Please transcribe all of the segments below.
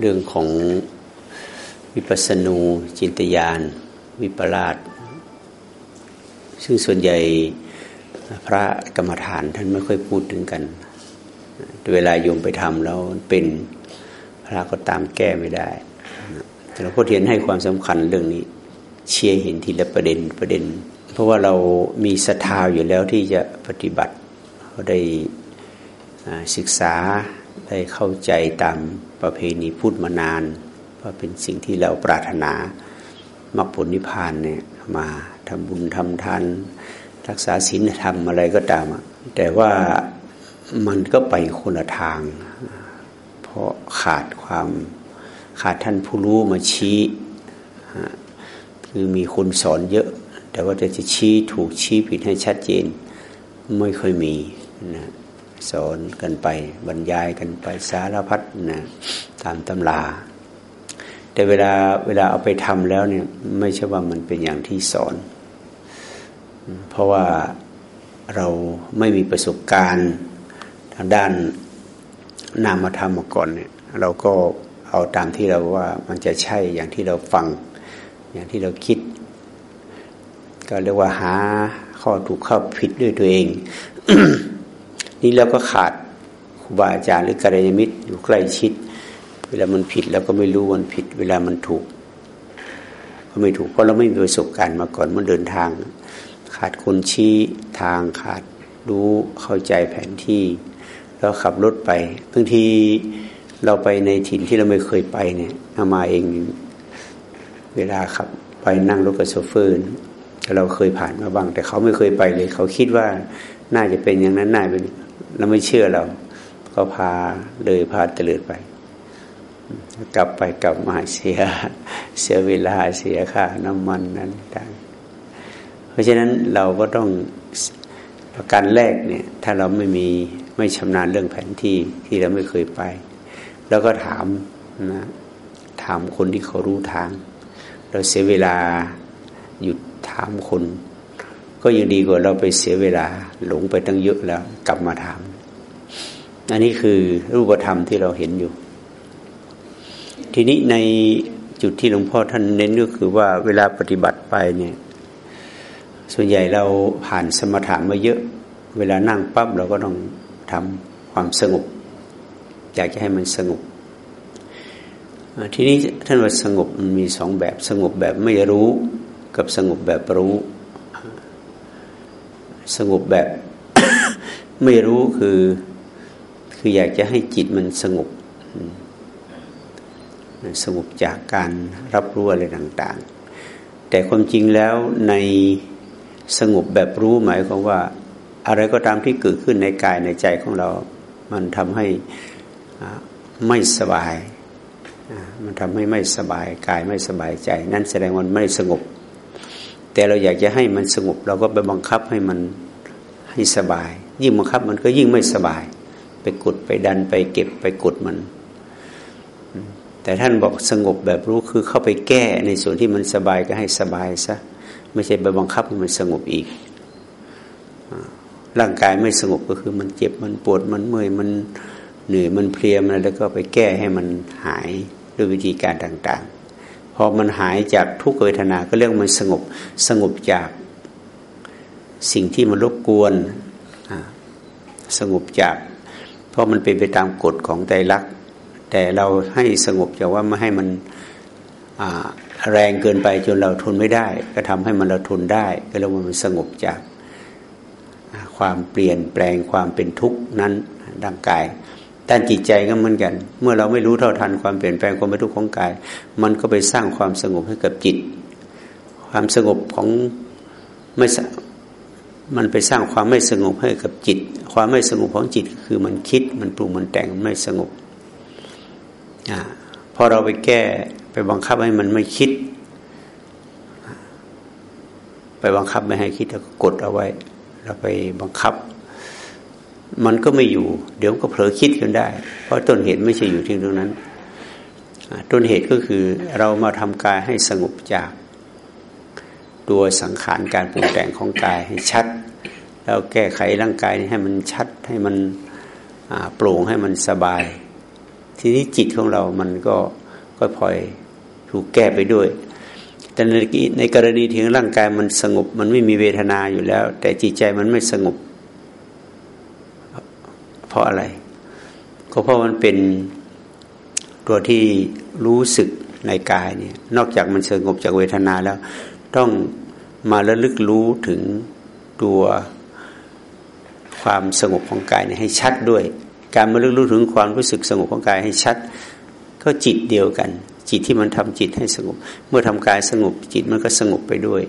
เรื่องของวิปัสสนูจินตยาน วิปลาสซึ่งส่วนใหญ่พระกรรมฐานท่านไม่ค่อยพูดถึงกัน เวลาโยมไปทำแล้วเป็นพระก็ตามแก้ไม่ได้แต่หลวงพ่อเทียนให้ความสำคัญเรื่องนี้ เชียร์เห็นทีละประเด็นประเด็น เพราะว่าเรามีศรัทธาอยู่แล้วที่จะปฏิบัติเขาได้ศึกษาได้เข้าใจตาม ประเพณีพูดมานานว่าเป็นสิ่งที่เราปรารถนามรรคผลนิพพานเนี่ยมาทำบุญทำทานรักษาศีลธรรมอะไรก็ตาม แต่ว่ามันก็ไปคนละทาง เพราะขาดความขาดท่านผู้รู้มาชี้คือมีคนสอนเยอะ แต่ว่าจะชี้ถูกชี้ผิดให้ชัดเจนไม่ค่อยมีนะ สอนกันไปบรรยายกันไปสารพัดนะตามตำรา แต่เวลาเวลาเอาไปทำแล้วเนี่ยไม่ใช่ว่ามันเป็นอย่างที่สอน เพราะว่าเราไม่มีประสบการณ์ทางด้านนามธรรมมาก่อนเนี่ยเราก็เอาตามที่เราว่ามันจะใช่อย่างที่เราฟัง อย่างที่เราคิด ก็เรียกว่าหาข้อถูกข้อผิดด้วยตัวเอง นี่เราก็ขาดครูบาอาจารย์หรือกัลยาณมิตรอยู่ใกล้ชิด เวลามันผิดเราก็ไม่รู้มันผิด เวลามันถูก ก็ไม่ถูกเพราะเราไม่มีประสบการณ์มาก่อนมันเดินทาง ขาดคนชี้ทางขาดรู้เข้าใจแผนที่แล้วขับรถไปบางทีเราไปในถิ่นที่เราไม่เคยไปเนี่ยเอามาเองเวลาขับไปนั่งรถกับโซเฟอร์เราเคยผ่านมาบ้าง แต่เขาไม่เคยไปเลย เขาคิดว่าน่าจะเป็นอย่างนั้นน่าเป็น เราไม่เชื่อเรา ก็พาเลยพาเตลิดไป กลับไปกลับมาเสีย เสียเวลาเสียค่าน้ำมันนั้นต่างเพราะฉะนั้นเราก็ต้องประการแรกเนี่ย ถ้าเราไม่มีไม่ชำนาญเรื่องแผนที่ที่เราไม่เคยไป แล้วก็ถามนะถามคนที่เขารู้ทาง เราเสียเวลาหยุดถามคน ก็ยังดีกว่าเราไปเสียเวลาหลงไปตั้งเยอะแล้วกลับมาถามอันนี้คือรูปธรรมที่เราเห็นอยู่ ทีนี้ในจุดที่หลวงพ่อท่านเน้นก็คือว่าเวลาปฏิบัติไปเนี่ย ส่วนใหญ่เราผ่านสมถะมาเยอะ เวลานั่งปั๊บเราก็ต้องทำความสงบ อยากจะให้มันสงบ ทีนี้ท่านว่าสงบมันมีสองแบบสงบแบบไม่รู้กับสงบแบบรู้ สงบแบบ ไม่รู้คือ คืออยากจะให้จิตมันสงบสงบจากการรับรู้อะไรต่าง ๆ แต่ความจริงแล้วในสงบแบบรู้หมายความว่า อะไรก็ตามที่เกิดขึ้นในกายในใจของเรา มันทำให้ไม่สบาย มันทำให้ไม่สบายกายไม่สบายใจ นั่นแสดงมันไม่สงบ แต่เราอยากจะให้มันสงบ เราก็ไปบังคับให้มันให้สบาย ยิ่งบังคับมันก็ยิ่งไม่สบาย ไปกดไปดันไปเก็บไปกดมัน แต่ท่านบอกสงบแบบรู้คือเข้าไปแก้ในส่วนที่มันสบายก็ให้สบายซะไม่ใช่ไปบังคับให้มันสงบอีก ร่างกายไม่สงบก็คือมันเจ็บมันปวดมันเมื่อยมันเหนื่อยมันเพลียมันแล้วก็ไปแก้ให้มันหายด้วยวิธีการต่าง ๆ พอมันหายจากทุกเวทนาก็เรียกมันสงบสงบจากสิ่งที่มันรบกวนสงบจาก เพราะมันเป็นไปตามกฎของใจรักแต่เราให้สงบจากว่าไม่ให้มันแรงเกินไปจนเราทนไม่ได้ ก็ทำให้มันเราทนได้ ก็เรียกว่ามันสงบจากความเปลี่ยนแปลงความเป็นทุกข์นั้นร่างกาย ด้านจิตใจก็เหมือนกัน เมื่อเราไม่รู้เท่าทันความเปลี่ยนแปลงความเป็นทุกข์ของกาย มันก็ไปสร้างความสงบให้กับจิต ความสงบของไม่มันไปสร้างความไม่สงบให้กับจิต ความไม่สงบของจิตคือมันคิดมันปรุงมันแต่งไม่สงบอพอเราไปแก้ไปบังคับให้มันไม่คิด ไปบังคับไม่ให้คิดแล้วก็กดเอาไว้ เราไปบังคับ มันก็ไม่อยู่ เดี๋ยวก็เผลอคิดกันได้ เพราะต้นเหตุไม่ใช่อยู่ที่ตรงนั้น ต้นเหตุก็คือเรามาทำกายให้สงบจากตัวสังขารการปรุงแต่งของกายให้ชัด แล้วแก้ไขร่างกายให้มันชัดให้มันโปร่งให้มันสบาย ทีนี้จิตของเรามันก็ก็พลอยถูกแก้ไปด้วย แต่ในในกรณีที่ร่างกายมันสงบมันไม่มีเวทนาอยู่แล้ว แต่จิตใจมันไม่สงบ ราะอะไร ก็เพราะมันเป็นตัวที่รู้สึกในกายเนี่ยนอกจากมันสงบจากเวทนาแล้ว ต้องมาระลึกรู้ถึงตัวความสงบของกายเนี่ยให้ชัดด้วย การมาลึกรู้ถึงความรู้สึกสงบของกายให้ชัด ก็จิตเดียวกัน จิตที่มันทำจิตให้สงบ เมื่อทำกายสงบจิตมันก็สงบไปด้วย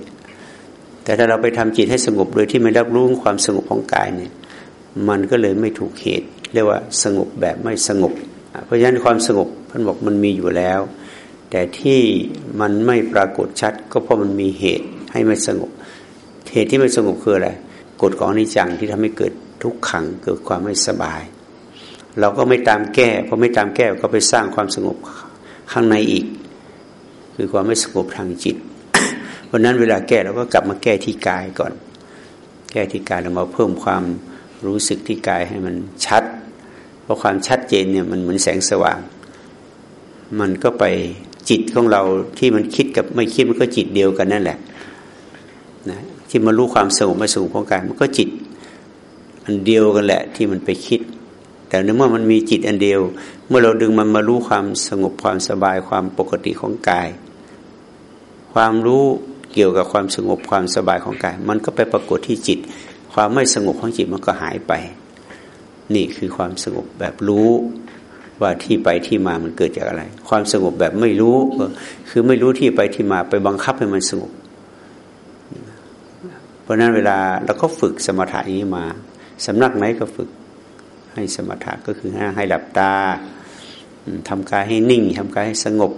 แต่ถ้าเราไปทำจิตให้สงบโดยที่ไม่รับรู้ความสงบของกายเนี่ย มันก็เลยไม่ถูกเหตุ เรียกว่าสงบแบบไม่สงบ เพราะฉะนั้นความสงบท่านบอกมันมีอยู่แล้ว แต่ที่มันไม่ปรากฏชัด ก็เพราะมันมีเหตุให้ไม่สงบ เหตุที่ไม่สงบคืออะไรกฎของนิจังที่ทำให้เกิดทุกขังเกิดความไม่สบาย เราก็ไม่ตามแก้พอไม่ตามแก้ก็ไปสร้างความสงบข้างในอีก คือความไม่สงบทางจิตเพราะนั้นเวลาแก้เราก็กลับมาแก้ที่กายก่อน แก้ที่กายเรามาเพิ่มความ รู้สึกที่กายให้มันชัด เพราะความชัดเจนเนี่ยมันเหมือนแสงสว่าง มันก็ไปจิตของเราที่มันคิดกับไม่คิดมันก็จิตเดียวกันนั่นแหละนะที่มารู้ความสงบม่สงบของกายมันก็จิตอันเดียวกันแหละที่มันไปคิด แต่เมื่อมันมีจิตอันเดียว เมื่อเราดึงมันมารู้ความสงบความสบายความปกติของกาย ความรู้เกี่ยวกับความสงบความสบายของกาย มันก็ไปปรากฏที่จิต ความไม่สงบของจิตมันก็หายไป นี่คือความสงบแบบรู้ว่าที่ไปที่มามันเกิดจากอะไร ความสงบแบบไม่รู้คือไม่รู้ที่ไปที่มาไปบังคับให้มันสงบ เพราะนั้นเวลาเราก็ฝึกสมถะนี้มาสำนักไหนก็ฝึกให้สมถะก็คือให้หลับตาทำกายให้นิ่งทำกายให้สงบ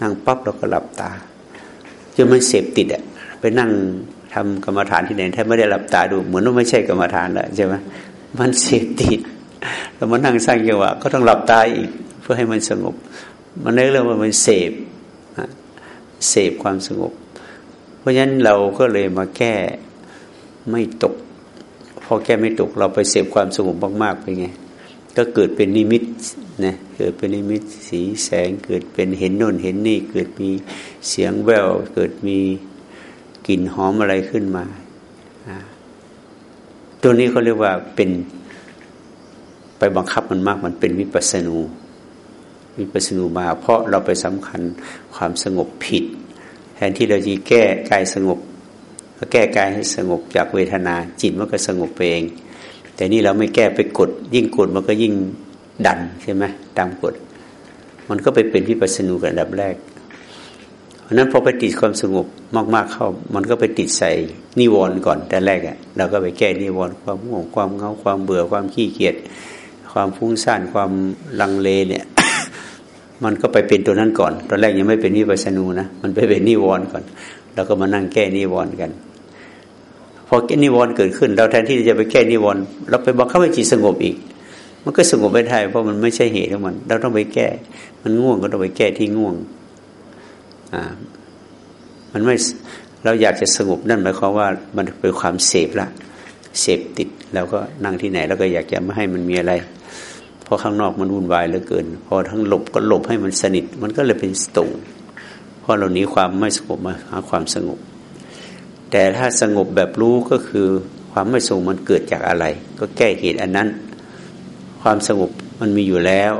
นั่งปั๊บเราก็หลับตาจนมันเสพติดอะไปนั่ง ทำกรรมฐานที่ไหนถ้าไม่ได้หลับตาดู เหมือนว่าไม่ใช่กรรมฐานแล้วใช่ไหมมันเสพติดเรามานั่งสร้างจังหวะก็ต้องหลับตาอีก เพื่อให้มันสงบ มันเรียกว่ามันเสพเสพความสงบ เพราะฉะนั้นเราก็เลยมาแก้ไม่ตก พอแก้ไม่ตกเราไปเสพความสงบมากๆไปไงก็เกิดเป็นนิมิตนะเกิดเป็นนิมิตสีแสงเกิดเป็นเห็นโน่นเห็นนี่ เกิดมีเสียงแววเกิดมี กลิ่นหอมอะไรขึ้นมา ตัวนี้เขาเรียกว่าเป็นไปบังคับมันมากมันเป็นวิปัสนูวิปัสนูมา เพราะเราไปสำคัญความสงบผิด แทนที่เราจะแก้กายสงบแก้กายให้สงบจากเวทนา จิตมันก็สงบไปเอง แต่นี่เราไม่แก้ไปกด ยิ่งกดมันก็ยิ่งดันใช่ไหมตามกด มันก็ไปเป็นวิปัสสนูกันดับแรก ราะนั้นพอไปติดความสงบมาก ๆเข้า มันก็ไปติดใส่นิวรณ์ก่อนแต่แรกอะ่ะเราก็ไปแก้นิวรณ์ความง่วงความเงาความเบื่อความขี้เกียจความฟุ้งซ่านความลังเลเนี่ย มันก็ไปเป็นตัวนั้นก่อน ตอนแรกยังไม่เป็นวิปัสสนูนะมันไปเป็นนิวรณ์ก่อนเราก็มานั่งแก้นิวรณ์กันพอแก้นิวรณ์เกิดขึ้น เราแทนที่จะไปแก้นิวรณ์เราไปบังคับให้จิตสงบอีก มันก็สงบไม่ได้เพราะมันไม่ใช่เหตุของมัน เราต้องไปแก้ มันง่วงก็ต้องไปแก้ที่ง่วง มันไม่เราอยากจะสงบนั่นหมายความว่ามันเป็นความเสพละเสพติดเราก็นั่งที่ไหนแล้วก็อยากจะไม่ให้มันมีอะไร เพราะข้างนอกมันวุ่นวายเหลือเกิน พอทั้งหลบก็หลบให้มันสนิท มันก็เลยเป็นสตูเพราะเราหนีความไม่สงบมาหาความสงบ แต่ถ้าสงบแบบรู้ก็คือความไม่สงบมันเกิดจากอะไร ก็แก้เหตุอันนั้น ความสงบมันมีอยู่แล้ว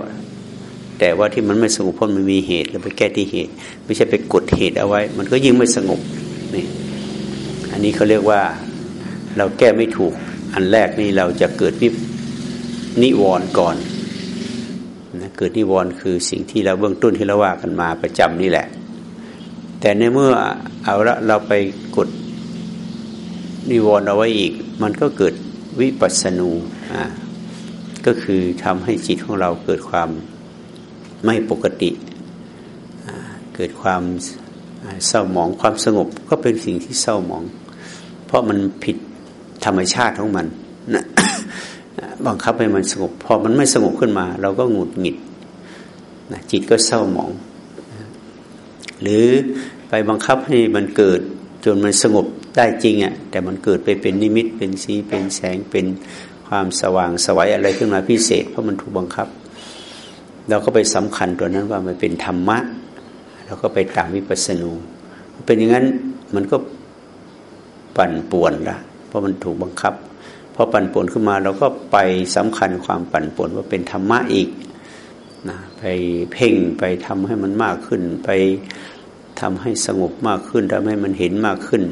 แต่ว่าที่มันไม่สงบเพราะมันมีเหตุเราไปแก้ที่เหตุ ไม่ใช่ไปกดเหตุเอาไว้ มันก็ยิ่งไม่สงบนี่อันนี้เขาเรียกว่าเราแก้ไม่ถูก อันแรกนี่เราจะเกิดวินิวรณ์ก่อนนะเกิดนิวรณ์คือสิ่งที่เราเบื้องต้นที่เราว่ากันมาประจำนี่แหละ แต่ในเมื่อเอาละเราไปกดนิวรณ์เอาไว้อีก มันก็เกิดวิปัสสนูอ่าก็คือทำให้จิตของเราเกิดความ ไม่ปกติ เกิดความเศร้าหมองความสงบก็เป็นสิ่งที่เศร้าหมอง เพราะมันผิดธรรมชาติของมันนะบังคับให้มันสงบ พอมันไม่สงบขึ้นมา เราก็หงุดหงิดนะจิตก็เศร้าหมอง หรือไปบังคับให้มันเกิดจนมันสงบได้จริงอะ่ะแต่มันเกิดไปเป็นนิมิตเป็นสีเป็นแสงเป็นความสว่างสวัยอะไรขึ้นมาพิเศษ เพราะมันถูกบังคับ เราก็ไปสำคัญตัวนั้นว่ามันเป็นธรรมะเราก็ไปตามวิปัสสนูเป็นอย่างนั้นมันก็ปั่นป่วนละเพราะมันถูกบังคับพอปั่นป่วนขึ้นมาเราก็ไปสำคัญความปั่นป่วนว่าเป็นธรรมะอีกนะไปเพ่งไปทำให้มันมากขึ้น ไปทำให้สงบมากขึ้นทำให้มันเห็นมากขึ้น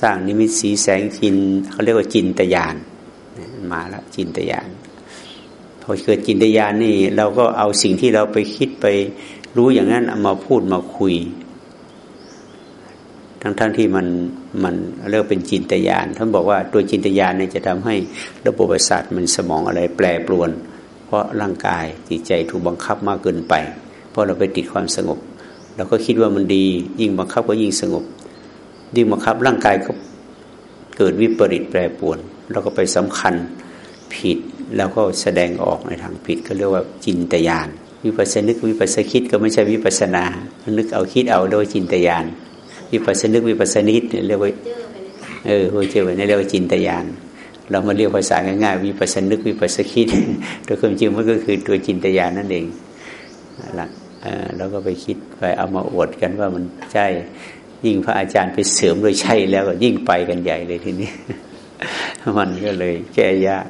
สร้างนิมิตสีแสงจินเขาเรียกว่าจินตยานมาล้วจินตยาน พอเกิดจินตยานนี่ เราก็เอาสิ่งที่เราไปคิดไปรู้อย่างนั้นเอามาพูดมาคุย ทั้งๆทที่มันมันเรียกเป็นจินตยานท่านบอกว่าตัวจินตยานเนี่ยจะทำให้ระบบประสาทมันสมองอะไรแปรปรวน เพราะร่างกายจิตใจถูกบังคับมากเกินไป เพราะเราไปติดความสงบเราก็คิดว่ามันดี ยิ่งบังคับก็ยิ่งสงบยิ่งบังคับร่างกายก็เกิดวิปริตแปรปรวน เราก็ไปสำคัญผิด แล้วก็แสดงออกในทางผิดก็เรียกว่าจินตยานวิปัสสนึกวิปัสสคิดก็ไม่ใช่วิปัสนา นึกเอาคิดเอาโดยจินตยานวิปัสสนึกวิปัสสนิดเรียกว่าเออหัวเจ้าเนี่เรียกว่าจินตยานเรามาเรียกภาษาง่ายๆวิปัสสนึกวิปัสสคิดโดยความจริงมันก็คือตัวจินตยานนั่นเองหละเราก็ไปคิดไปเอามาอวดกันว่ามันใช่ยิ่งพระอาจารย์ไปเสริมโดยใช่แล้วก็ยิ่งไปกันใหญ่เลยทีนี้ มันก็เลยแก้ยาก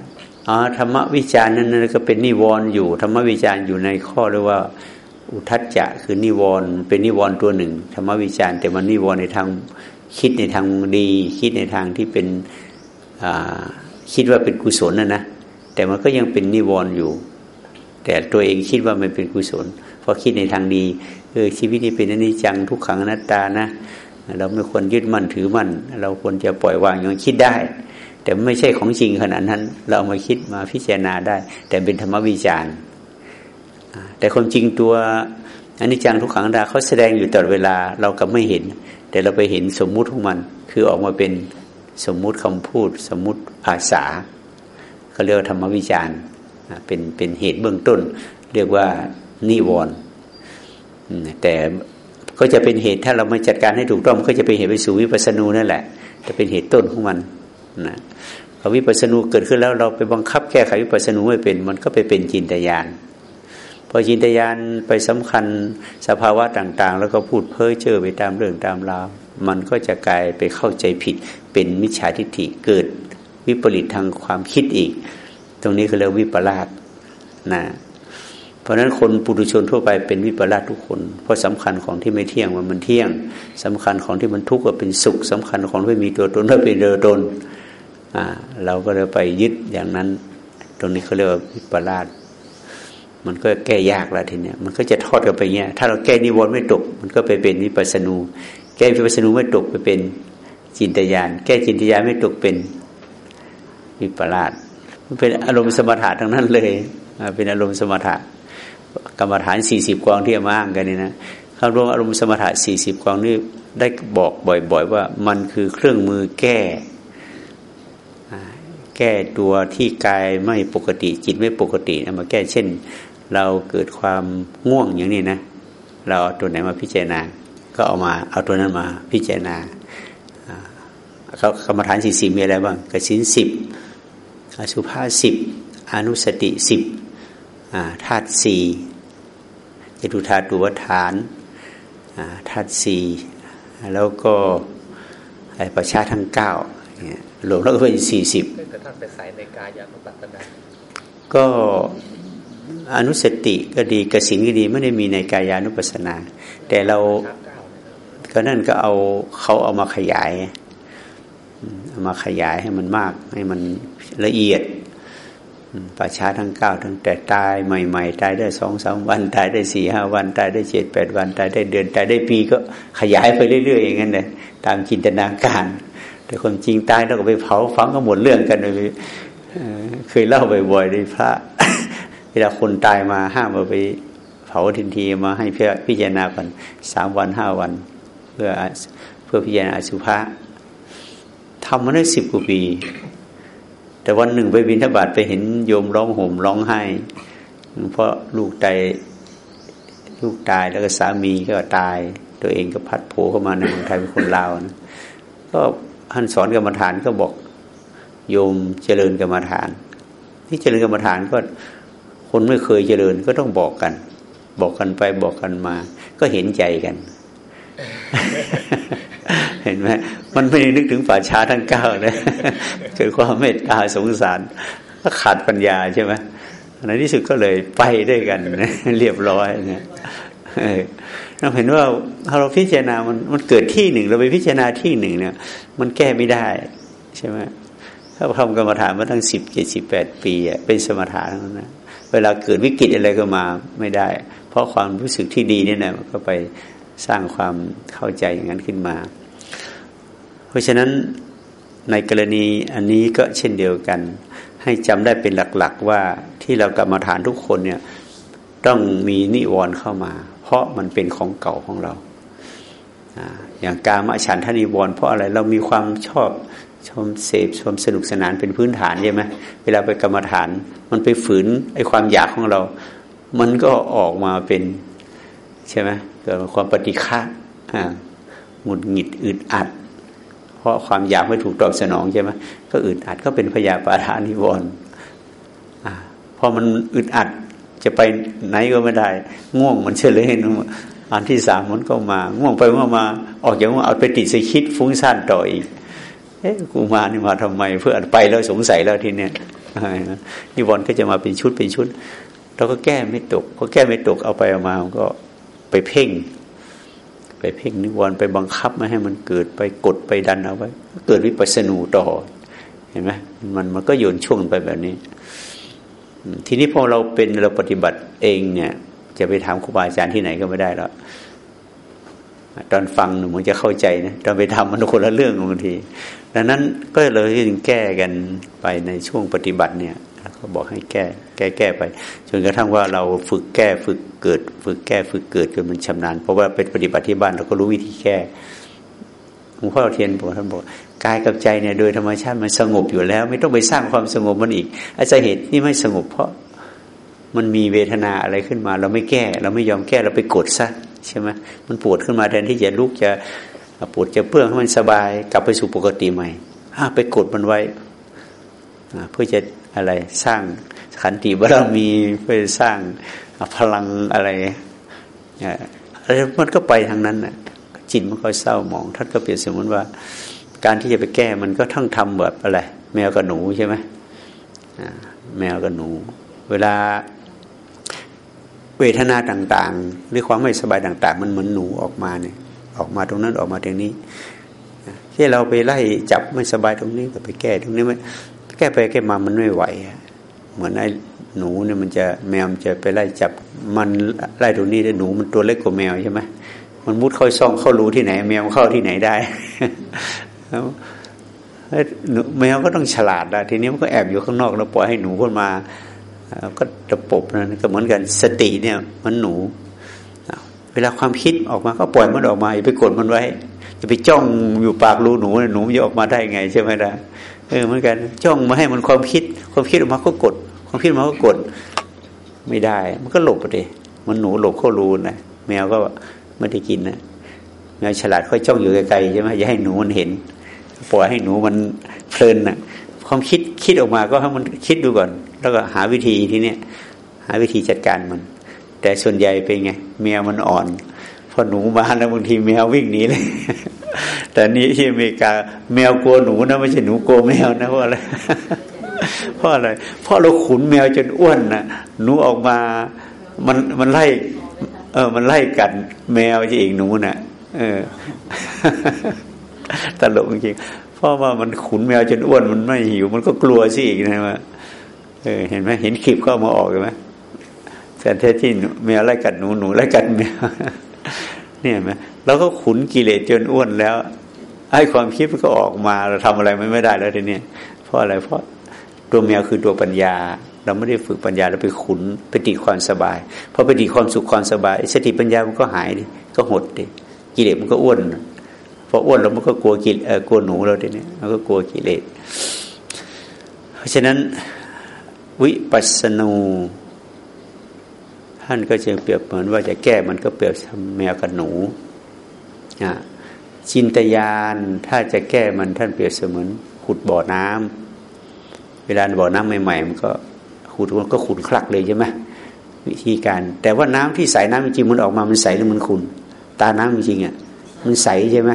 อ๋อธรรมวิจารณ์นั้นก็เป็นนิวรณ์อยู่ ธรรมวิจารณ์อยู่ในข้อเรียกว่า อุทัจจะคือนิวรณ์เป็นนิวรณ์ตัวหนึ่ง ธรรมวิจารณ์แต่มันนิวรณ์ในทางคิดในทางดี คิดในทางที่เป็นคิดว่าเป็นกุศลนะนะแต่มันก็ยังเป็นนิวรณ์อยู่ แต่ตัวเองคิดว่ามันเป็นกุศลพอคิดในทางดีเออชีวิตนี้เป็นอนิจจังทุกขังอนัตตานะ เราไม่ควรยึดมั่นถือมั่น เราควรจะปล่อยวางอย่างคิดได้ แต่ไม่ใช่ของจริงขนาดนั้น เราเอามาคิดมาพิจารณาได้ แต่เป็นธรรมวิจารณ์แต่ความจริงตัวอันนี้จังทุกขังดาเขาแสดงอยู่ตลอดเวลาเราก็ไม่เห็น แต่เราไปเห็นสมมุติของมัน คือออกมาเป็นสมมุติคำพูด สมมุติภาษาเขาเรียกว่าธรรมวิจารณ์เป็นเป็นเหตุเบื้องต้น เรียกว่านิวรณ์แต่ก็จะเป็นเหตุถ้าเราไม่จัดการให้ถูกต้องก็จะเป็นเหตุไปสู่วิปัสสนูนั่นแหละจะเป็นเหตุต้นของมันนะ อวิปัสสนูเกิดขึ้นแล้วเราไปบังคับแก้ไขวิปัสสนูไม่เป็น มันก็ไปเป็นจินตยานพอจินตยานไปสำคัญสภาวะต่าง ๆ แล้วก็พูดเพ้อเจ้อไปตามเรื่องตามราวมันก็จะกลายไปเข้าใจผิด เป็นมิจฉาทิฏฐิเกิดวิปริตทางความคิดอีก ตรงนี้คือเรียกวิปลาสนะเพราะฉะนั้นคนปุถุชนทั่วไปเป็นวิปลาสทุกคน เพราะสำคัญของที่ไม่เที่ยงมันมันเที่ยงสำคัญของที่มันทุกข์ว่าเป็นสุขสำคัญของที่มีตัวตนว่าเป็นเรือตน เราก็เลยไปยึดอย่างนั้น ตรงนี้เขาเรียกว่าวิปลาสมันก็แก้ยากแล้วทีเนี้ยมันก็จะทอดกันไปเงี้ยถ้าเราแก้นิวรณ์ไม่ตก มันก็ไปเป็นวิปัสนู แก้วิปัสนูไม่ตกไปเป็นจินตยานแก้จินตยานไม่ตกเป็นวิปลาสมันเป็นอารมณ์สมถะทั้งนั้นเลยเป็นอารมณ์สมถะกรรมฐานสี่สิบกองที่มาอ้างกันนี่นะคำรวมอารมณ์สมถะสี่สิบกองนี่ได้บอกบ่อย ๆ ว่ามันคือเครื่องมือแก้ แก้ตัวที่กายไม่ปกติจิตไม่ปกตินะมาแก้เช่น เราเกิดความง่วงอย่างนี้นะ เราเอาตัวไหนมาพิจารณา ก็เอามาเอาตัวนั้นมาพิจารณาเขากรรมฐานสี่สิบมีอะไรบ้างกสินสิบอสุภาสิบอนุสติสิบธาตุสี่จตุธาตุวัฏฐานธาตุสี่แล้วก็ไอประชาทั้งเก้า รวมแล้วก็เป็นสี่สิบแต่ท่านไปใส่ในกายานุปัสสนาก็อนุสติก็ดีกสินก็ดีไม่ได้มีในกายานุปัสสนา แต่เราก็นั่นก็เอาเขาเอามาขยายเอามาขยายให้มันมาก ให้มันละเอียดป่าช้าทั้งเก้าตั้งแต่ตายใหม่ ๆ ตายได้สองสามวัน ตายได้สี่ห้าวัน ตายได้เจ็ดแปดวัน ตายได้เดือน ตายได้ปีก็ขยายไปเรื่อยๆอย่างนั้นเลยตามจินตนาการ แต่คนจริงตายแล้วก็ไปเผาฝังก็หมดเรื่องกันเลยเคยเล่าบ่อยๆในพระ เวลาคนตายมาห้ามมาไปเผาทันทีมาให้พ,พิจารณาก่อนสามวันห้าวัน เพื่อเพื่อพิจารณาสุภะทำมาได้สิบกว่าปี แต่วันหนึ่งไปบินทบาทไปเห็นโยมร้องห่มร้องไห้ เพราะลูกตายลูกตายแล้วก็สามีก็ตาย ตัวเองก็พัดโผเข้ามาในเมืองไทยเป็นคนลาวนะก็ ท่านสอนกรรมฐานก็บอกโยมเจริญกรรมฐาน ที่เจริญกรรมฐานก็คนไม่เคยเจริญก็ต้องบอกกัน บอกกันไปบอกกันมา ก็เห็นใจกัน เห็นไหมมันไม่ได้นึกถึงป่าช้าทั้งเก้าเลยเกิดความเมตตาสงสารก็ขาดปัญญาใช่ไหมในที่สุดก็เลยไปด้วยกันเรียบร้อยเนี่ย เราเห็นว่าถ้าเราพิจารณามันมันเกิดที่หนึ่ง เราไปพิจารณาที่หนึ่งเนี่ย มันแก้ไม่ได้ ใช่ไหมถ้าทำกรรมฐานมาตั้งสิบเจ็ดสิบแปดปีเป็นสมถะทั้งนั้นเวลาเกิดวิกฤตอะไรก็มาไม่ได้ เพราะความรู้สึกที่ดีเนี่ยนะมันก็ไปสร้างความเข้าใจอย่างนั้นขึ้นมา เพราะฉะนั้นในกรณีอันนี้ก็เช่นเดียวกัน ให้จำได้เป็นหลักๆว่าที่เรากรรมฐานทุกคนเนี่ยต้องมีนิวรณ์เข้ามา เพราะมันเป็นของเก่าของเราอย่างการมาฉันทนิวรณ์เพราะอะไรเรามีความชอบชมเสพชมสนุกสนานเป็นพื้นฐานใช่ไหมเวลาไปกรรมฐาน มันไปฝืนไอ้ความอยากของเรา มันก็ออกมาเป็นใช่ไหมเกิดความปฏิฆะหงุดหงิดอึดอัด เพราะความอยากไม่ถูกตอบสนองใช่ไหมก็อึดอัดก็เป็นพยาปาทานิวรณ์พอมันอึดอัด จะไปไหนก็ไม่ได้ ง่วงมันเฉลยนอันที่สามมันก็มา ง่วงไปง่วงมา ออกจากง่วงเอาไปติดสคิดฟุ้งซ่านต่ออีก เอ๊ะกูมานี่มาทำไม เพื่อไปแล้วสงสัยแล้วทีเนี้ยนิวรณ์ก็จะมาเป็นชุดเป็นชุดเราก็แก้ไม่ตกพอแก้ไม่ตกเอาไปเอามาก็ไปเพ่ง ไปเพ่งนิวรณ์ไปบังคับไม่ให้มันเกิดไปกดไปดันเอาไว้ เกิดวิปัสสนูต่อ เห็นไหมมันมันก็โยนช่วงไปแบบนี้ ทีนี้พอเราเป็นเราปฏิบัติเองเนี่ย จะไปถามครูบาอาจารย์ที่ไหนก็ไม่ได้แล้วตอนฟังหนูมันจะเข้าใจนะตอนไปทำมันคนละเรื่องบางที ดังนั้นก็เลยจึงแก้กันไปในช่วงปฏิบัติเนี่ยเขาบอกให้แก้ แก้แก้ไปจนกระทั่งว่าเราฝึกแก้ฝึกเกิด ฝึกแก้ฝึกเกิดจนมันชำนาญ เพราะว่าเป็นปฏิบัติที่บ้านเราก็รู้วิธีแก้ งพ่อเทียนบอกท่านบอกกายกับใจเนี่ยโดยธรรมชาติมันสงบอยู่แล้ว ไม่ต้องไปสร้างความสงบมันอีก อาจจะเหตุที่ไม่สงบเพราะมันมีเวทนาอะไรขึ้นมา เราไม่แก้ เราไม่ยอมแก้เราไปกดซะใช่ไหมมันปวดขึ้นมาแทนที่จะลุกจะปวดจะเพื่อให้มันสบายกลับไปสู่ปกติใหม่ไปกดมันไว้เพื่อจะอะไรสร้างขันติบารมีเพื่อสร้างพลังอะไรอะไรมันก็ไปทางนั้นน่ะ จิตมันก็เศร้าหมองท่านก็เปรียบเสมือนว่า การที่จะไปแก้มันก็ต้งทำแบบอะไรแมวกับหนูใช่ไหมแมวกับหนู เวลาเวทนาต่างๆ หรือความไม่สบายต่าง ๆ มันเหมือนหนูออกมาเนี่ยออกมาตรงนั้นออกมาตรงนี้ที่เราไปไล่จับไม่สบายตรงนี้ก็ไปแก้ตรงนี้มันแก้ไปแก้มามันไม่ไหวเหมือนไอ้หนูเนี่ยมันจะแมวมันจะไปไล่จับมันไล่ตรงนี้แต่หนูมันตัวเล็กกว่าแมวใช่ไหม มันมุดเข้าซ่องเข้ารูที่ไหน แมวเข้าที่ไหนได้แมวก็ต้องฉลาดละทีนี้มันก็แอบอยู่ข้างนอกแล้วปล่อยให้หนูขึ้นมาก็ตะปบนะก็เหมือนกันสติเนี่ยมันหนู เวลาความคิดออกมาก็ปล่อยมันออกมาอย่าไปกดมันไว้จะไปจ้องอยู่ปากรูหนูหนูจะออกมาได้ไงใช่ไหมล่ะเออเหมือนกันจ้องมาให้มันความคิด ความคิดออกมาก็กด ความคิดออกมาก็กด ไม่ได้ มันก็หลบไปดิมันหนูหลบเข้ารูนะแมวก็ ไม่ได้กินนะแมวฉลาดค่อยจ้องอยู่ไกลๆใช่ไหมอย่าให้หนูมันเห็นปล่อยให้หนูมันเพลินนะความคิดคิดออกมาก็ให้มันคิดดูก่อน แล้วก็หาวิธีที่เนี้ยหาวิธีจัดการมัน แต่ส่วนใหญ่เป็นไงแมวมันอ่อนพอหนูมาแล้วบางทีแมววิ่งหนีเลย แต่นี้ที่อเมริกาแมวกลัวหนูนะไม่ใช่หนูกลัวแมวนะเพราะอะไรเพราะอะไรเพราะเราขุนแมวจนอ้วนนะหนูออกมามันมันไล่ เออ มันไล่กัดแมวจะอีกหนูนะ่ะ เออตลกจริงเพราะว่ามันขุนแมวจนอ้วนมันไม่หิว มันก็กลัวสิอีกนะว่าเออ เห็นไหมเห็นคลิปก็มาออกเห็นไหมแต่แท้ที่แมวไล่กัดหนูหนูไล่กัดแมวเนี่ยไหมเราก็ขุนกิเลสจนอ้วนแล้วไอ้ความคิดมันก็ออกมาเราทำอะไรไม่ได้แล้วทีนี้เพราะอะไรเพราะตัวแมวคือตัวปัญญา เราไม่ได้ฝึกปัญญาเราไปขุนไปติความสบายพอไปติความสุขความสบายสติปัญญามันก็หายดิก็หดดิกิเลสมันก็อ้วนพออ้วนแล้วมันก็กลัวกิเลสกลัวหนูเราทีนี้มันก็กลัวกิเลสเพราะฉะนั้นวิปัสสนูท่านก็จะเปรียบเหมือนว่าจะแก้มันก็เปรียบแมวกับหนูจินตยานถ้าจะแก้มันท่านเปรียบเสมือนขุดบ่อน้ำเวลาบ่อน้ำใหม่ๆมันก็ ขุดมันก็ขุนคลักเลยใช่ไหมวิธีการ แต่ว่าน้ำที่ใสน้ำจริงมันออกมา มันใสหรือมันขุนตาน้ำจริงอะมันใสใช่ไหม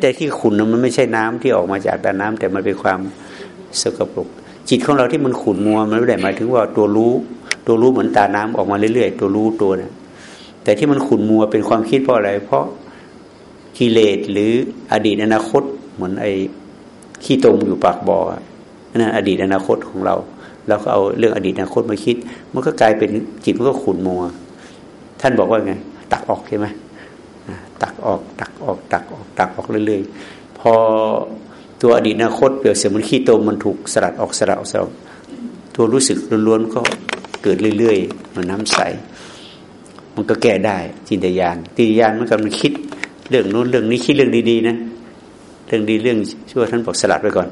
แต่ที่ขุนมันไม่ใช่น้ำที่ออกมาจากตาน้ำแต่มันเป็นความสกปรกจิตของเราที่มันขุนมัวมันไม่ได้หมายถึงว่าตัวรู้ ตัวรู้เหมือนตาน้ำออกมาเรื่อยๆ ตัวรู้ตัวนะแต่ที่มันขุนมัวเป็นความคิดเพราะอะไร เพราะกิเลสหรืออดีตอนาคตเหมือนไอ้ขี้ตมอยู่ปากบ่อนั่นอดีตอนาคตของเรา เราก็เอาเรื่องอดีตอนาคตมาคิด มันก็กลายเป็นจิตมันก็ขุนมัว ท่านบอกว่าไง ตักออกใช่ไหมตักออก ตักออก ตักออก ตักออกเรื่อยๆ พอตัวอดีตอนาคตเปรียบเสมือนขี้ตมมันถูกสลัดออกสลัดออกสลัดตัวรู้สึกล้วนๆก็เกิดเรื่อยๆเหมือนน้าใส มันก็แก้ได้จินตยานจินตยานมันกำลังคิดเรื่องนู้นเรื่องนี้คิดเรื่องดีๆนะ เรื่องดีเรื่องชั่วท่านบอกสลัดไปก่อน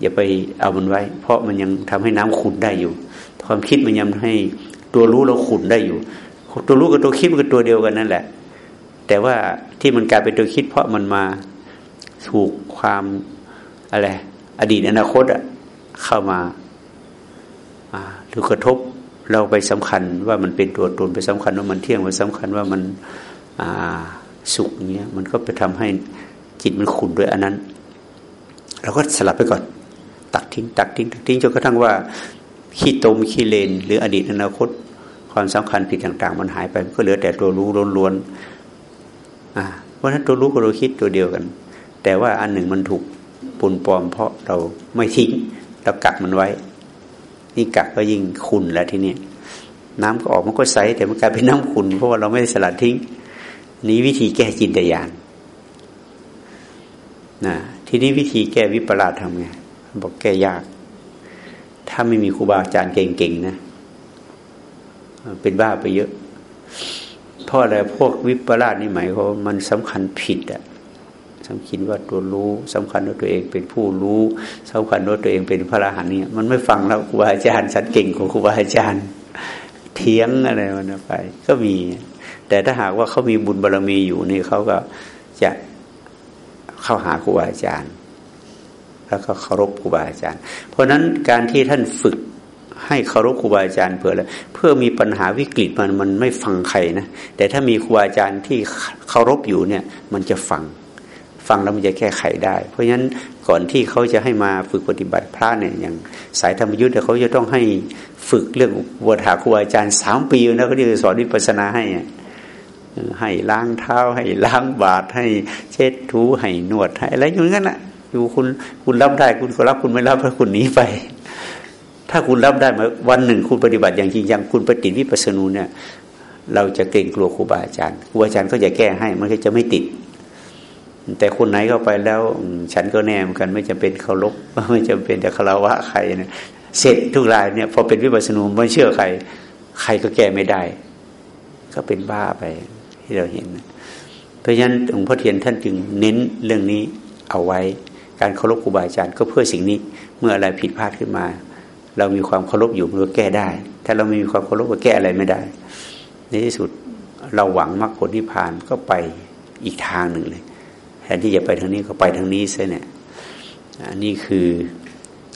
อย่าไปเอามันไว้ เพราะมันยังทำให้น้ำขุ่นได้อยู่ ความคิดมันยังให้ตัวรู้เราขุ่นได้อยู่ ตัวรู้กับตัวคิดมันก็ตัวเดียวกันนั่นแหละ แต่ว่าที่มันกลายเป็นตัวคิด เพราะมันมาถูกความอะไรอดีตอนาคตอะเข้ามาหรือกระทบเราไปสำคัญว่ามันเป็นตัวตนไปสำคัญว่ามันเที่ยงไปสำคัญว่ามันสุขเงี้ยมันก็ไปทำให้จิตมันขุ่นด้วยอันนั้นเราก็สลับไปก่อน ทิ้งตักทิ้งตักทิ้งจนกระทั่งว่าขี้ตมขี้เลน หรืออดีตอนาคต ความสำคัญผิดต่าง ๆ มันหายไปก็เหลือแต่ตัวรู้ล้วนๆเพราะฉะนั้นตัวรู้กับตัวคิดตัวเดียวกัน แต่ว่าอันหนึ่งมันถูกปุนปลอม เพราะเราไม่ทิ้งเรากักมันไว้ นี่กักก็ยิ่งขุนแล้วที่นี้น้ำก็ออกมันก็ใสแต่มันกลายเป็นน้ำขุนเพราะว่าเราไม่ได้สลัดทิ้ง นี้วิธีแก้จินตยานนะทีนี้วิธีแก้วิปลาสทำไง บอกแก้ยาก ถ้าไม่มีครูบาอาจารย์เก่งๆนะ เป็นบ้าไปเยอะ เพราะอะไรพวกวิปลาสนี่หมายความมันสำคัญผิดอะสำคัญว่าตัวรู้สำคัญว่าตัวเองเป็นผู้รู้สำคัญว่าตัวเองเป็นพระอรหันต์เนี่ย มันไม่ฟังแล้วครูบาอาจารย์ฉันเก่งของครูบาอาจารย์เทียงอะไรมันไป ก็มี แต่ถ้าหากว่าเขามีบุญบารรมีอยู่นี่เขาก็จะเข้าหาครูบาอาจารย์ แล้วก็เคารพครูบาอาจารย์ เพราะฉะนั้นการที่ท่านฝึกให้เคารพครูบาอาจารย์เพื่ออะไรเพื่อมีปัญหาวิกฤตมันมันไม่ฟังใครนะแต่ถ้ามีครูบาอาจารย์ที่เคารพอยู่เนี่ยมันจะฟังฟังแล้วมันจะแก้ไขได้ เพราะฉะนั้นก่อนที่เขาจะให้มาฝึกปฏิบัติพระเนี่ยอย่างสายธรรมยุทธ์เขาจะต้องให้ฝึกเรื่องวัฏาครูอาจารย์สามปีนะเขาจะสอนวิปัสนาให้ให้ล้างเท้าให้ล้างบาทให้เช็ดถูให้นวดให้อะไรอย่างนั้นแหะ อยู่คุณคุณรับได้ คุณก็รับคุณไม่รับถ้าคุณหนีไป ถ้าคุณรับได้มาวันหนึ่งคุณปฏิบัติอย่างจริงจังคุณปฏิวิปัสสนูเนี่ย เราจะเกรงกลัวครูบาอาจารย์ครูอาจารย์ก็จะแก้ให้มันก็จะไม่ติด แต่คนไหนเข้าไปแล้วฉันก็แน่เหมือนกันไม่จำเป็นเคารพไม่จำเป็นจะคารวะใครเนี่ยเสร็จทุกรายเนี่ยพอเป็นวิปัสสนูไม่เชื่อใคร ใครก็แก้ไม่ได้ ก็เป็นบ้าไปที่เราเห็น เพราะฉะนั้นหลวงพ่อเทียนท่านจึงเน้นเรื่องนี้เอาไว้ การเคารพครูบาอาจารย์ก็เพื่อสิ่งนี้เมื่ออะไรผิดพลาดขึ้นมา เรามีความเคารพอยู่มันก็แก้ได้ ถ้าเราไม่มีความเคารพก็แก้อะไรไม่ได้ ในที่สุดเราหวังมรรคผลที่ผ่านก็ไปอีกทางหนึ่งเลยแทนที่จะไปทางนี้ก็ไปทางนี้ซะเนี่ยอันนี้คือ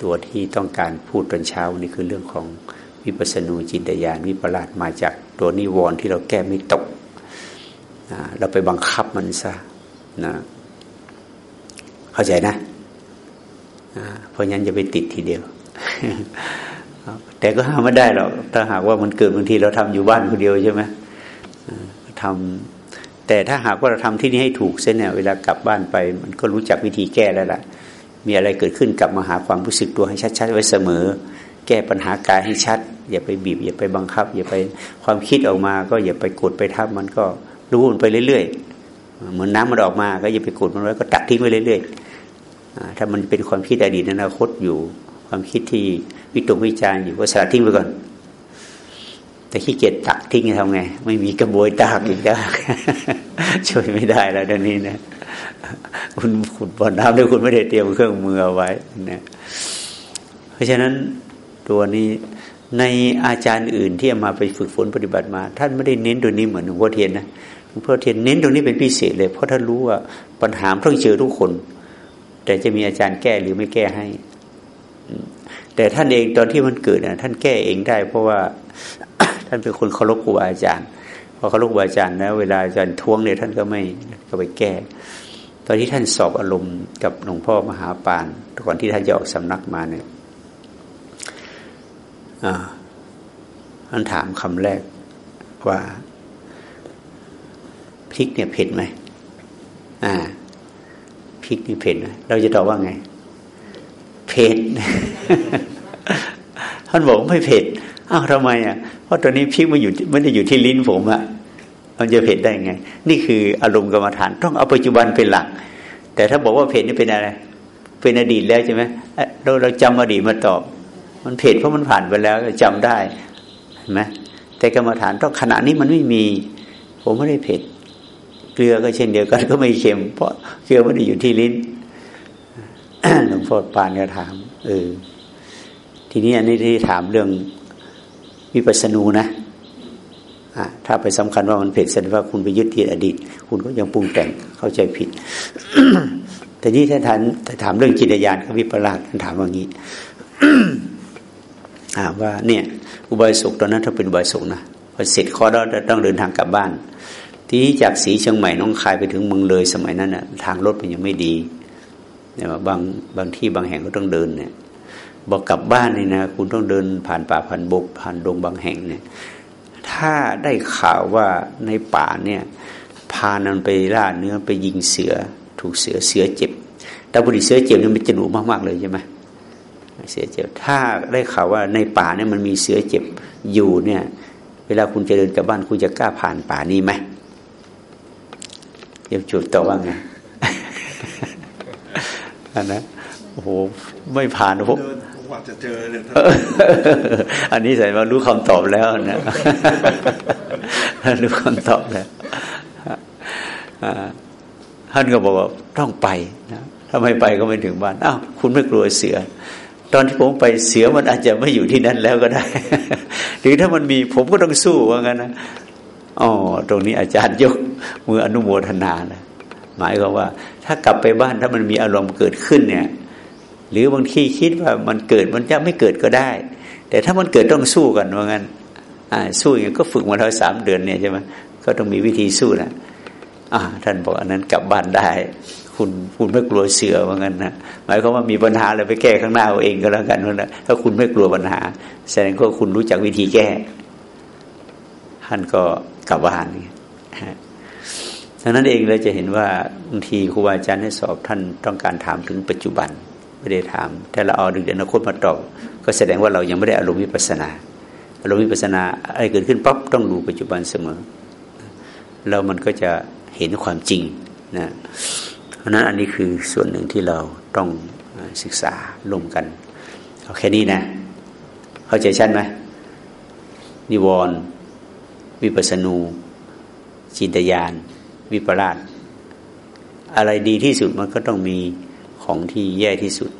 ตัวที่ต้องการพูดตอนเช้านี่คือเรื่องของวิปัสสนูจินตยานวิปลาสมาจากตัวนิวรณ์ที่เราแก้ไม่ตกเราไปบังคับมันซะนะเข้าใจนะ เพราะงั้นจะไปติดทีเดียว แต่ก็ห้ามไม่ได้หรอก ถ้าหากว่ามันเกิดบางทีเราทำอยู่บ้านคนเดียวใช่ไหมทำแต่ถ้าหากว่าเราทำที่นี่ให้ถูกเส้นเนี่ยเวลากลับบ้านไป มันก็รู้จักวิธีแก้แล้วล่ะ มีอะไรเกิดขึ้นกลับมาหาความรู้สึกตัวให้ชัดๆไว้เสมอ แก้ปัญหากายให้ชัด อย่าไปบีบ อย่าไปบังคับ อย่าไปความคิดออกมา ก็อย่าไปกดไปทับมันก็รู้มันไปเรื่อยๆเหมือนน้ำมันออกมา ก็อย่าไปกดมันไว้ก็ตักทิ้งไว้เรื่อยๆ ถ้ามันเป็นความคิดอดีตอนาคตอยู่ ความคิดที่วิตกวิจารอยู่ก็สละทิ้งไปก่อน แต่ขี้เกียจตักทิ้งทำไง ไม่มีกระบวยตากอีกแล้วช่วยไม่ได้แล้วเดี๋ยวนี้นะคุณขุดบ่อน้ำด้วยคุณไม่ได้เตรียมเครื่องมือเอาไว้นะเพราะฉะนั้นตัวนี้ในอาจารย์อื่นที่มาไปฝึกฝนปฏิบัติมา ท่านไม่ได้เน้นตัวนี้เหมือนหลวงพ่อเทียนนะหลวงพ่อเทียนเน้นตรงนี้เป็นพิเศษเลย เพราะท่านรู้ว่าปัญหาต้องเจอทุกคน แต่จะมีอาจารย์แก้หรือไม่แก้ให้ แต่ท่านเองตอนที่มันเกิดนะท่านแก้เองได้ เพราะว่าท่านเป็นคนเคารพครูอาจารย์พอเคารพครูอาจารย์แล้วเวลาอาจารย์ท้วงเนี่ยท่านก็ไม่ก็ไปแก้ ตอนที่ท่านสอบอารมณ์กับหลวงพ่อมหาปานก่อนที่ท่านจะออกสำนักมาเนี่ยท่านถามคำแรกว่าพริกเนี่ยเผ็ดไหมอ่า พริกนี่เผ็ดไหมเราจะตอบว่าไง เผ็ดท่านบอกไม่เผ็ดอ้าวทำไมอะเพราะตอนนี้พริกมันอยู่ไม่ได้อยู่ที่ลิ้นผมอะมันจะเผ็ดได้ไง นี่คืออารมณ์กรรมฐาน ต้องเอาปัจจุบันเป็นหลัก แต่ถ้าบอกว่าเผ็ดนี่เป็นอะไร เป็นอดีตแล้วใช่ไหมเราเราจำอดีตมาตอบ มันเผ็ดเพราะมันผ่านไปแล้วจำได้เห็นไหมแต่กรรมฐานต้องขณะนี้มันไม่มี ผมไม่ได้เผ็ด เกลือก็เช่นเดียวกันก็ไม่เค็ม เพราะเกลือไม่ได้อยู่ที่ลิ้นหลวงพ่อปานก็ถามเออทีนี้อันนี้ที่ถามเรื่องวิปัสสนูนะะถ้าไปสำคัญว่ามันเผ็ดแสดงว่าคุณไปยึดที่อดีต คุณก็ยังปรุงแต่งเข้าใจผิด แต่นี่ถ้าถามถ้าถามเรื่องจิตญาณกับวิปลาสท่านถามว่างี้ว่าเนี่ย อุบายสุขตอนนั้นถ้าเป็นอุบายสุขนะพอเสร็จข้อแล้วต้องเดินทางกลับบ้าน ที่จากสีเชียงใหม่น้องคายไปถึงเมืองเลยสมัยนั้นนะ่ะทางรถมันยังไม่ดีเนี่ยบางบางที่บางแห่งก็ต้องเดินเนี่ยบอกกลับบ้านนี่นะ คุณต้องเดินผ่านป่าผ่านบกผ่านดงบางแห่งเนี่ย ถ้าได้ข่าวว่าในป่าเนี่ยพานันไปล่าเนื้อไปยิงเสือ ถูกเสือเสือเจ็บแต่บุรีเสือเจ็บเนี่ยมันจะดุมากๆเลยใช่ไหมเสือเจ็บ ถ้าได้ข่าวว่าในป่าเนี่ยมันมีเสือเจ็บอยู่เนี่ย เวลาคุณจะเดินกลับบ้านคุณจะกล้าผ่านป่านี้ไหม เดี๋ยวจุดต่อว่าไงอันนะโอ้โหไม่ผ่านผมว่าจะเจอเลยอันนี้ใส่มารู้คำตอบแล้วนะรู้คำตอบแล้วท่านก็บอกว่าต้องไปนะถ้าไม่ไปก็ไม่ถึงบ้านอ้าวคุณไม่กลัวเสือ ตอนที่ผมไปเสือมันอาจจะไม่อยู่ที่นั่นแล้วก็ได้ หรือถ้ามันมีผมก็ต้องสู้ว่างั้นนะอ๋อตรงนี้อาจารย์ยก มืออนุโมทนานะหมายความว่า ถ้ากลับไปบ้านถ้ามันมีอารมณ์เกิดขึ้นเนี่ย หรือบางทีคิดว่ามันเกิดมันจะไม่เกิดก็ได้ แต่ถ้ามันเกิดต้องสู้กันว่างั้นสู้อย่างก็ฝึกมาแล้วสามเดือนเนี่ยใช่ไหมก็ต้องมีวิธีสู้นะอ่าท่านบอกอันนั้นกลับบ้านได้ คุณคุณไม่กลัวเสือว่างั้นนะหมายความว่ามีปัญหาอะไรไปแก้ข้างหน้าเอาเองก็แล้วกันนะถ้าคุณไม่กลัวปัญหา แสดงว่าคุณรู้จักวิธีแก้ท่านก็กลับบ้าน ดังนั้นเองเราจะเห็นว่าบางทีครูบาอาจารย์ให้สอบท่านต้องการถามถึงปัจจุบันไม่ได้ถามแต่เราเอาดึงอนาคตมาตอบก็แสดงว่าเรายังไม่ได้อารมณ์วิปัสนา อารมณ์วิปัสนาอะไรเกิดขึ้นปั๊บต้องดูปัจจุบันเสมอ แล้วมันก็จะเห็นความจริงนะเพราะนั้นอันนี้คือส่วนหนึ่งที่เราต้องศึกษาร่วมกันเอาแค่นี้นะ เข้าใจชัดไหมนิวรณ์วิปัสนูจินตยาน วิปลาสอะไรดีที่สุดมันก็ต้องมีของที่แย่ที่สุด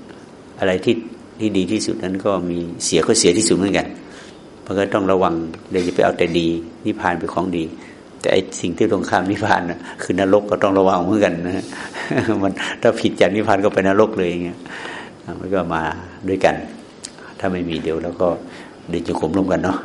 อะไรที่ที่ดีที่สุดนั้นก็มีเสียก็เสียที่สุดเหมือนกันมันก็ต้องระวังเลยจะไปเอาแต่ดีนิพพานเป็นของดี แต่ไอสิ่งที่ตรงข้ามนิพพานนะคือนรกก็ต้องระวังเหมือนกันนะมันถ้าผิดจากนิพพานก็ไปนรกเลยอย่างเงี้ยมันก็มาด้วยกัน ถ้าไม่มีเดี๋ยวแล้วก็เดินจงกรมร่วมกันเนาะ